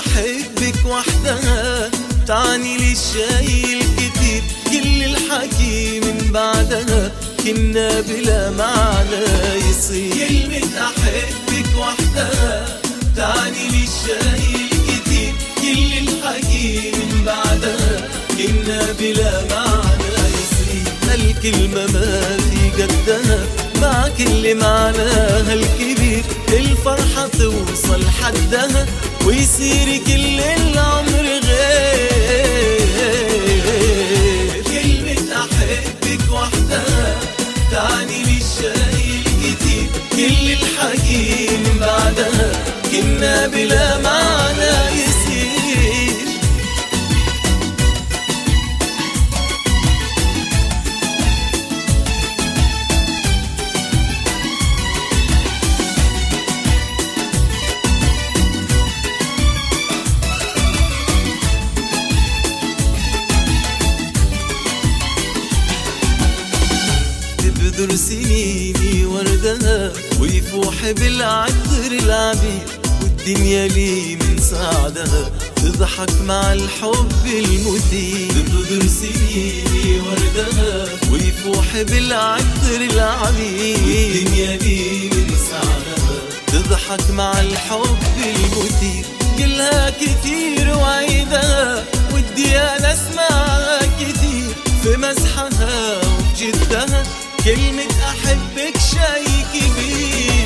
أحبك وحدها تعني لي الشايل كتير كل الحكي من بعدها كنا بلا معنى يصير. كلمة أحبك وحدها تعني لي الشايل كتير كل الحكي من بعدها كنا بلا معنى يصير. هالكلمة ما في قدها مع كل معناها الكبير الفرحة توصل حدها ويصير كل العمر غير. كلمة أحبك وحدها تعني كل الحكي من بعدها كنا بلا تبذر سنيني وردها ويفوح بالعطر العبير والدنيا لي من سعدها تضحك مع الحب المثير تبذر سنيني وردها ويفوح بالعطر العبير والدنيا لي من سعدها تضحك مع الحب المثير كلها كتير وعيدها ودي أنا أسمعها كتير في مزحها وبجدها كلمة أحبك شيء كبير